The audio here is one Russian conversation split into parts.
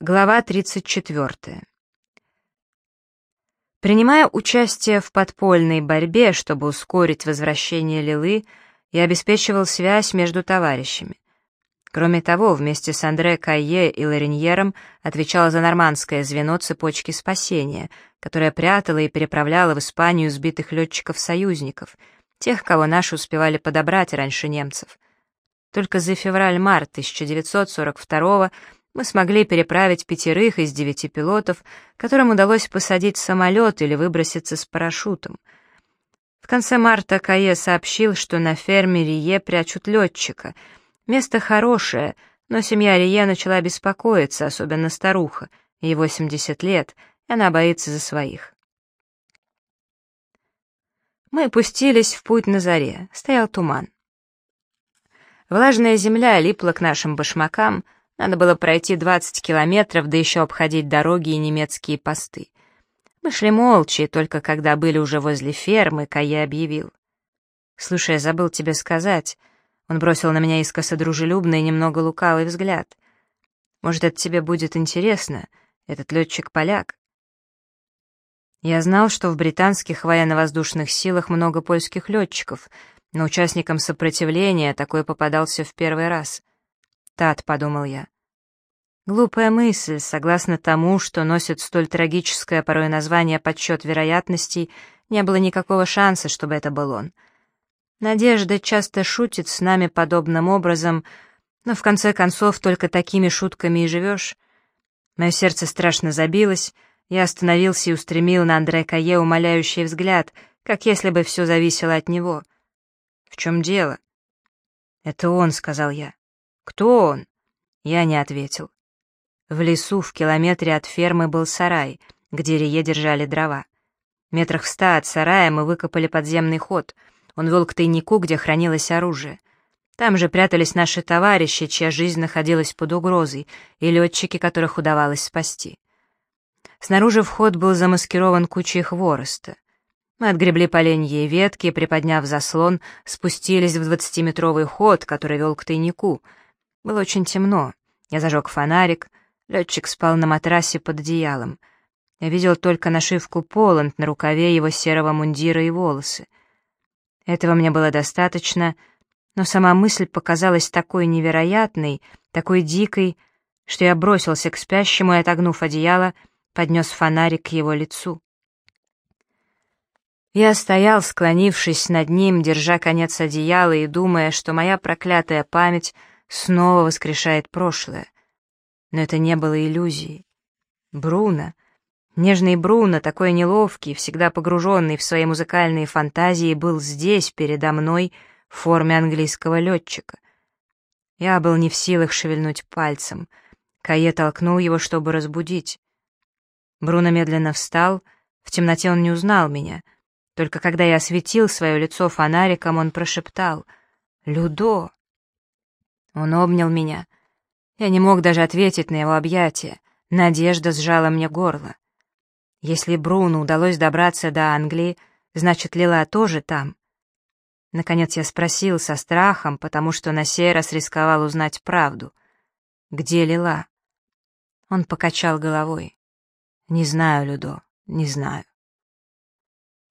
Глава 34. Принимая участие в подпольной борьбе, чтобы ускорить возвращение Лилы, я обеспечивал связь между товарищами. Кроме того, вместе с Андре Кайе и Лариньером отвечал за нормандское звено цепочки спасения, которое прятало и переправляло в Испанию сбитых летчиков-союзников, тех, кого наши успевали подобрать раньше немцев. Только за февраль-март 1942 мы смогли переправить пятерых из девяти пилотов, которым удалось посадить самолет или выброситься с парашютом. В конце марта Кае сообщил, что на ферме Рие прячут летчика. Место хорошее, но семья Рие начала беспокоиться, особенно старуха, ей 80 лет, и она боится за своих. Мы пустились в путь на заре, стоял туман. Влажная земля липла к нашим башмакам — надо было пройти 20 километров, да еще обходить дороги и немецкие посты. Мы шли молча, и только когда были уже возле фермы, Кая объявил. «Слушай, я забыл тебе сказать». Он бросил на меня искоса дружелюбный и немного лукавый взгляд. «Может, это тебе будет интересно? Этот летчик-поляк?» Я знал, что в британских военно-воздушных силах много польских летчиков, но участникам сопротивления такой попадался в первый раз. Тат, подумал я. Глупая мысль, согласно тому, что носит столь трагическое порой название подсчет вероятностей, не было никакого шанса, чтобы это был он. Надежда часто шутит с нами подобным образом, но в конце концов только такими шутками и живешь. Мое сердце страшно забилось, я остановился и устремил на Андре Кае умоляющий взгляд, как если бы все зависело от него. «В чем дело?» «Это он», — сказал я. «Кто он?» Я не ответил. В лесу в километре от фермы был сарай, где рие держали дрова. Метрах в ста от сарая мы выкопали подземный ход. Он вел к тайнику, где хранилось оружие. Там же прятались наши товарищи, чья жизнь находилась под угрозой, и летчики, которых удавалось спасти. Снаружи вход был замаскирован кучей хвороста. Мы отгребли поленья и ветки, приподняв заслон, спустились в двадцатиметровый ход, который вел к тайнику — было очень темно. Я зажег фонарик. Летчик спал на матрасе под одеялом. Я видел только нашивку «Поланд» на рукаве его серого мундира и волосы. Этого мне было достаточно, но сама мысль показалась такой невероятной, такой дикой, что я бросился к спящему и, отогнув одеяло, поднес фонарик к его лицу. Я стоял, склонившись над ним, держа конец одеяла и думая, что моя проклятая память — снова воскрешает прошлое. Но это не было иллюзией. Бруно, нежный Бруно, такой неловкий, всегда погруженный в свои музыкальные фантазии, был здесь, передо мной, в форме английского летчика. Я был не в силах шевельнуть пальцем. Кае толкнул его, чтобы разбудить. Бруно медленно встал, в темноте он не узнал меня. Только когда я осветил свое лицо фонариком, он прошептал «Людо!» Он обнял меня. Я не мог даже ответить на его объятие. Надежда сжала мне горло. Если Бруну удалось добраться до Англии, значит, Лила тоже там. Наконец я спросил со страхом, потому что на сей раз рисковал узнать правду. «Где Лила?» Он покачал головой. «Не знаю, Людо, не знаю».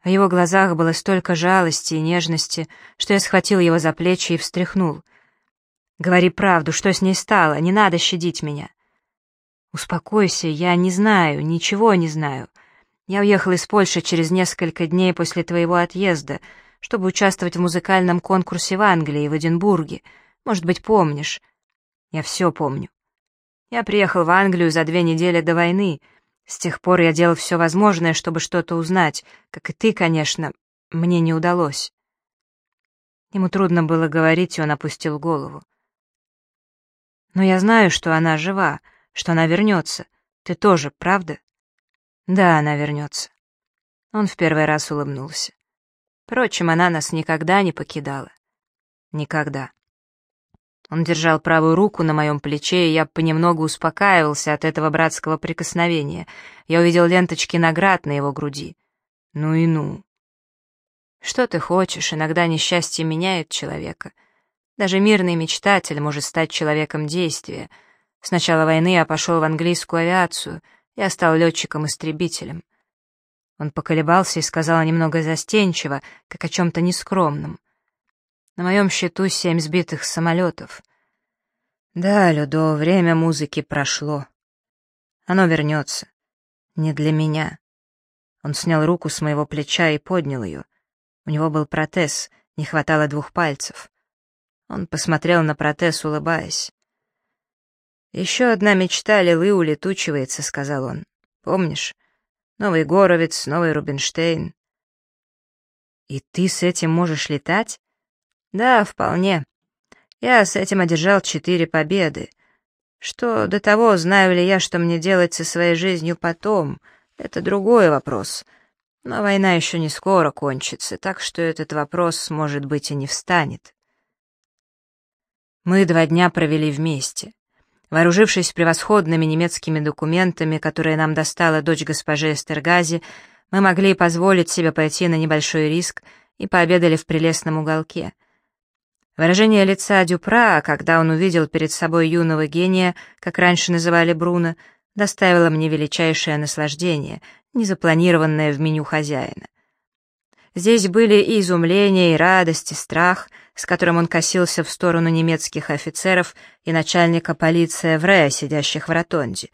В его глазах было столько жалости и нежности, что я схватил его за плечи и встряхнул — Говори правду, что с ней стало, не надо щадить меня. Успокойся, я не знаю, ничего не знаю. Я уехал из Польши через несколько дней после твоего отъезда, чтобы участвовать в музыкальном конкурсе в Англии в Эдинбурге. Может быть, помнишь? Я все помню. Я приехал в Англию за две недели до войны. С тех пор я делал все возможное, чтобы что-то узнать, как и ты, конечно. Мне не удалось. Ему трудно было говорить, и он опустил голову. Но я знаю, что она жива, что она вернется. Ты тоже, правда? Да, она вернется. Он в первый раз улыбнулся. Впрочем, она нас никогда не покидала. Никогда. Он держал правую руку на моем плече, и я понемногу успокаивался от этого братского прикосновения. Я увидел ленточки наград на его груди. Ну и ну. Что ты хочешь, иногда несчастье меняет человека — даже мирный мечтатель может стать человеком действия. С начала войны я пошел в английскую авиацию, я стал летчиком-истребителем. Он поколебался и сказал немного застенчиво, как о чем-то нескромном. На моем счету семь сбитых самолетов. Да, Людо, время музыки прошло. Оно вернется. Не для меня. Он снял руку с моего плеча и поднял ее. У него был протез, не хватало двух пальцев. Он посмотрел на протез, улыбаясь. «Еще одна мечта Лилы улетучивается», — сказал он. «Помнишь? Новый Горовец, новый Рубинштейн». «И ты с этим можешь летать?» «Да, вполне. Я с этим одержал четыре победы. Что до того, знаю ли я, что мне делать со своей жизнью потом, это другой вопрос. Но война еще не скоро кончится, так что этот вопрос, может быть, и не встанет». Мы два дня провели вместе. Вооружившись превосходными немецкими документами, которые нам достала дочь госпожи Эстергази, мы могли позволить себе пойти на небольшой риск и пообедали в прелестном уголке. Выражение лица Дюпра, когда он увидел перед собой юного гения, как раньше называли Бруно, доставило мне величайшее наслаждение, незапланированное в меню хозяина. Здесь были и изумление, и радость, и страх, с которым он косился в сторону немецких офицеров и начальника полиции Врея, сидящих в ротонде.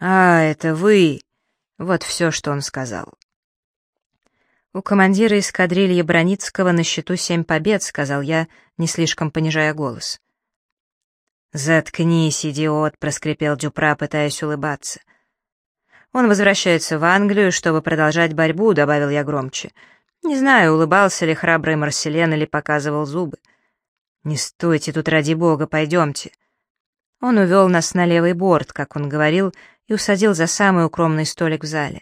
«А, это вы!» — вот все, что он сказал. «У командира эскадрильи Броницкого на счету семь побед», — сказал я, не слишком понижая голос. «Заткнись, идиот!» — проскрипел Дюпра, пытаясь улыбаться. «Он возвращается в Англию, чтобы продолжать борьбу», — добавил я громче. Не знаю, улыбался ли храбрый Марселен или показывал зубы. «Не стойте тут ради бога, пойдемте». Он увел нас на левый борт, как он говорил, и усадил за самый укромный столик в зале.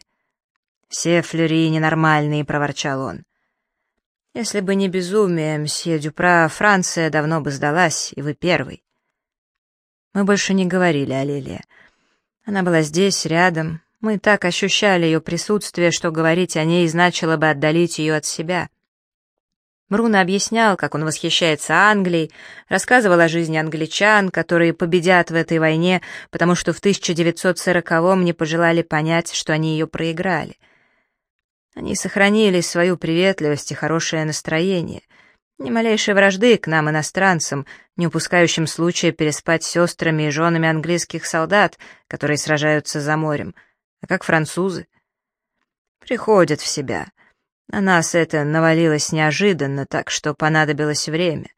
«Все флюри ненормальные», — проворчал он. «Если бы не безумие, мсье Дюпра, Франция давно бы сдалась, и вы первый». Мы больше не говорили о Лиле. Она была здесь, рядом, мы так ощущали ее присутствие, что говорить о ней значило бы отдалить ее от себя. Бруно объяснял, как он восхищается Англией, рассказывал о жизни англичан, которые победят в этой войне, потому что в 1940-м не пожелали понять, что они ее проиграли. Они сохранили свою приветливость и хорошее настроение, ни малейшей вражды к нам, иностранцам, не упускающим случая переспать с сестрами и женами английских солдат, которые сражаются за морем — а как французы? Приходят в себя. На нас это навалилось неожиданно, так что понадобилось время.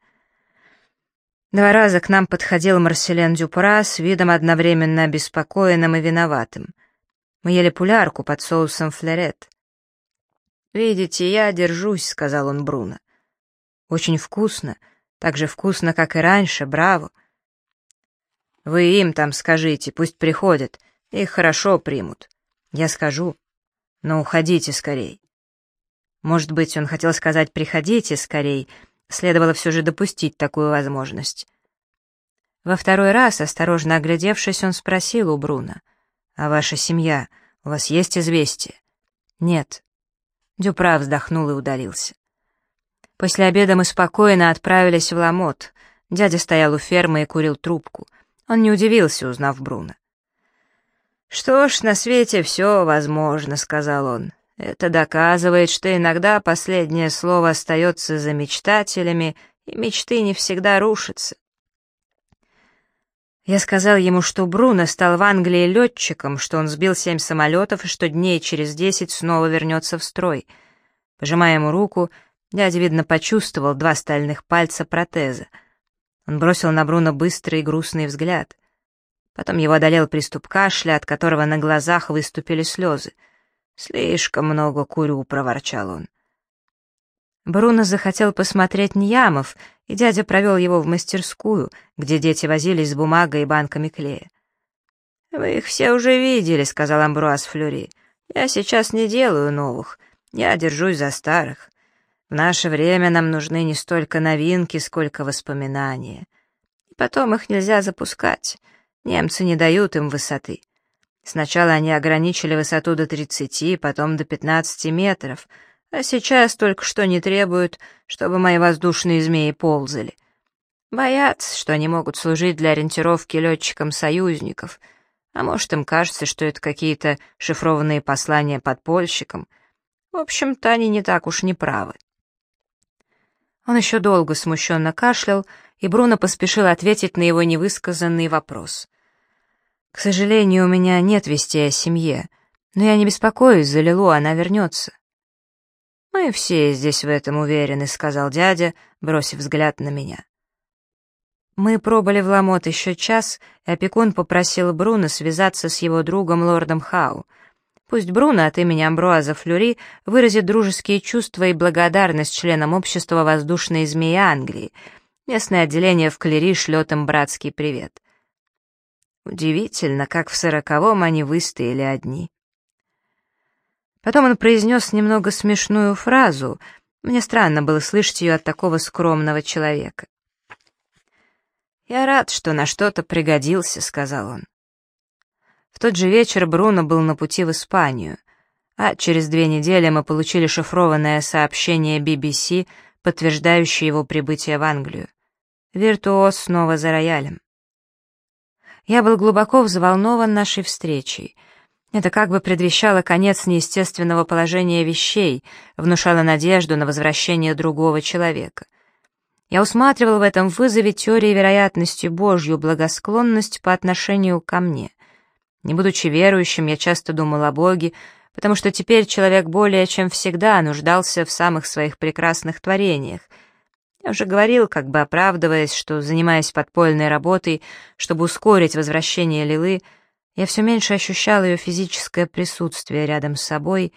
Два раза к нам подходил Марселен Дюпра с видом одновременно обеспокоенным и виноватым. Мы ели пулярку под соусом флерет. «Видите, я держусь», — сказал он Бруно. «Очень вкусно, так же вкусно, как и раньше, браво». «Вы им там скажите, пусть приходят, их хорошо примут». Я скажу, но уходите скорей. Может быть, он хотел сказать «приходите скорей», следовало все же допустить такую возможность. Во второй раз, осторожно оглядевшись, он спросил у Бруна, «А ваша семья, у вас есть известие?» «Нет». Дюпра вздохнул и удалился. После обеда мы спокойно отправились в Ламот. Дядя стоял у фермы и курил трубку. Он не удивился, узнав Бруна. «Что ж, на свете все возможно», — сказал он. «Это доказывает, что иногда последнее слово остается за мечтателями, и мечты не всегда рушатся». Я сказал ему, что Бруно стал в Англии летчиком, что он сбил семь самолетов и что дней через десять снова вернется в строй. Пожимая ему руку, дядя, видно, почувствовал два стальных пальца протеза. Он бросил на Бруно быстрый и грустный взгляд — Потом его одолел приступ кашля, от которого на глазах выступили слезы. «Слишком много курю», — проворчал он. Бруно захотел посмотреть Ньямов, и дядя провел его в мастерскую, где дети возились с бумагой и банками клея. «Вы их все уже видели», — сказал Амбруаз Флюри. «Я сейчас не делаю новых, я держусь за старых. В наше время нам нужны не столько новинки, сколько воспоминания. И потом их нельзя запускать». Немцы не дают им высоты. Сначала они ограничили высоту до 30, потом до 15 метров, а сейчас только что не требуют, чтобы мои воздушные змеи ползали. Боятся, что они могут служить для ориентировки летчикам союзников, а может, им кажется, что это какие-то шифрованные послания подпольщикам. В общем-то, они не так уж не правы. Он еще долго смущенно кашлял, и Бруно поспешил ответить на его невысказанный вопрос. «К сожалению, у меня нет вести о семье, но я не беспокоюсь за Лилу, она вернется». «Мы все здесь в этом уверены», — сказал дядя, бросив взгляд на меня. Мы пробыли в Ламот еще час, и опекун попросил Бруно связаться с его другом лордом Хау. Пусть Бруно от имени Амбруаза Флюри выразит дружеские чувства и благодарность членам общества воздушной змеи Англии. Местное отделение в Клери шлет им братский привет. Удивительно, как в сороковом они выстояли одни. Потом он произнес немного смешную фразу. Мне странно было слышать ее от такого скромного человека. «Я рад, что на что-то пригодился», — сказал он. В тот же вечер Бруно был на пути в Испанию, а через две недели мы получили шифрованное сообщение BBC, подтверждающее его прибытие в Англию. Виртуоз снова за роялем. Я был глубоко взволнован нашей встречей — это как бы предвещало конец неестественного положения вещей, внушало надежду на возвращение другого человека. Я усматривал в этом вызове теории вероятности Божью благосклонность по отношению ко мне. Не будучи верующим, я часто думал о Боге, потому что теперь человек более чем всегда нуждался в самых своих прекрасных творениях. Я уже говорил, как бы оправдываясь, что, занимаясь подпольной работой, чтобы ускорить возвращение Лилы, я все меньше ощущал ее физическое присутствие рядом с собой,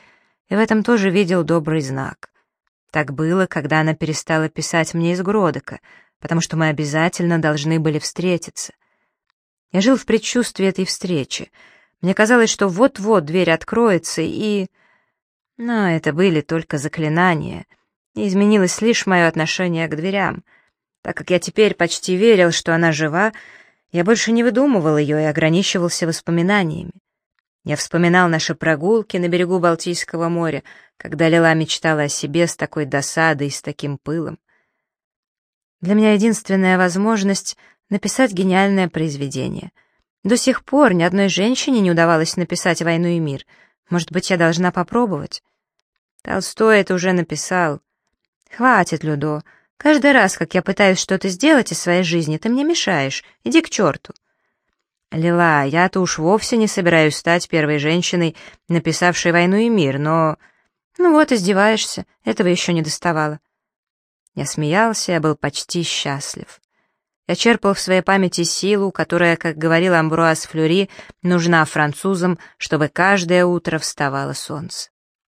и в этом тоже видел добрый знак. Так было, когда она перестала писать мне из Гродока, потому что мы обязательно должны были встретиться. Я жил в предчувствии этой встречи. Мне казалось, что вот-вот дверь откроется, и... Но это были только заклинания, и изменилось лишь мое отношение к дверям. Так как я теперь почти верил, что она жива, я больше не выдумывал ее и ограничивался воспоминаниями. Я вспоминал наши прогулки на берегу Балтийского моря, когда Лила мечтала о себе с такой досадой и с таким пылом. Для меня единственная возможность — написать гениальное произведение. До сих пор ни одной женщине не удавалось написать «Войну и мир». Может быть, я должна попробовать? Толстой это уже написал. Хватит, Людо, Каждый раз, как я пытаюсь что-то сделать из своей жизни, ты мне мешаешь. Иди к черту. Лила, я-то уж вовсе не собираюсь стать первой женщиной, написавшей «Войну и мир», но... Ну вот, издеваешься, этого еще не доставало. Я смеялся, я был почти счастлив. Я черпал в своей памяти силу, которая, как говорил Амбруаз Флюри, нужна французам, чтобы каждое утро вставало солнце.